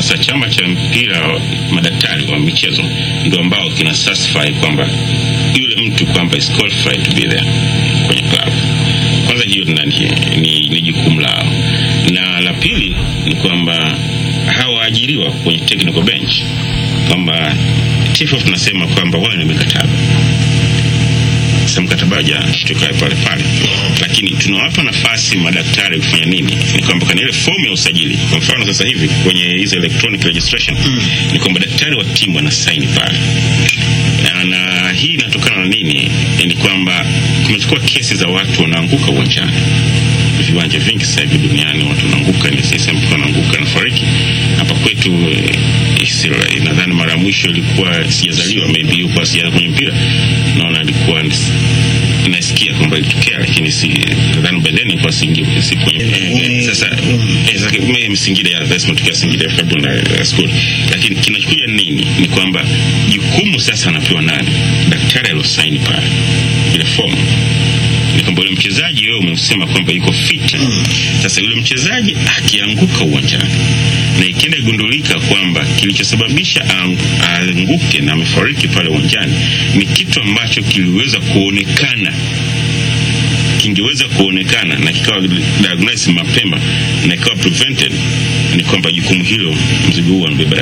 Sasa chama cha mpira wa madaktari wa michezo ndio ambao kina satisfy kwamba yule mtu kwamba is qualified to be there kwenye club. Kwanza hiyo ni, ni, jukumu lao, na la pili ni kwamba hawaajiriwa kwenye technical bench, kwamba TFF tunasema kwamba wale ni mikataba. Sasa mkataba hajashtuka pale pale, tunawapa nafasi madaktari kufanya nini? Ni kwamba kwenye ile fomu ya usajili, kwa mfano sasa hivi kwenye hizo electronic registration mm. ni kwamba daktari wa timu ana saini pale na, na hii inatokana na nini? Ni kwamba kumechukua kesi za watu wanaanguka uwanjani viwanja vingi sasa hivi duniani watu wanaanguka, ni sasa mtu anaanguka na fariki. Hapa kwetu eh, nadhani mara ya mwisho ilikuwa sijazaliwa, maybe yuko sijaza kwenye mpira, naona nasikia kwamba ilitokea, lakini si nadhani then ilikuwa singi si kwenye eh, sasa eh, sasa mimi Singida ya lazima tukia Singida ya kabla na school, lakini kinachokuja nini? Ni kwamba jukumu sasa anapewa nani? Daktari aliosaini pale. Ile fomu ni kwamba yule mchezaji wewe umemsema kwamba yuko fit. Sasa yule mchezaji akianguka uwanjani na ikienda igundulika kwamba kilichosababisha aanguke na amefariki pale uwanjani ni kitu ambacho kiliweza kuonekana kingeweza kuonekana na kikawa diagnosed mapema na ikawa prevented, ni kwamba jukumu hilo mzigo huu anabeba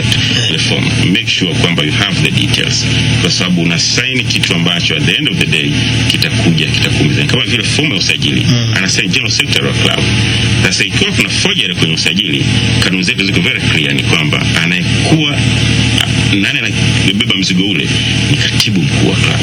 reforma. form. Make sure kwamba you have the details, kwa sababu una sign kitu ambacho at the end of the day kitakuja kitakuumiza, kama vile fomu ya usajili mm. ana sign general secretary wa club. Sasa ikiwa kuna forgery kwenye usajili, kanuni zetu ziko very clear, ni kwamba anayekuwa nani anabeba mzigo ule ni katibu mkuu wa club.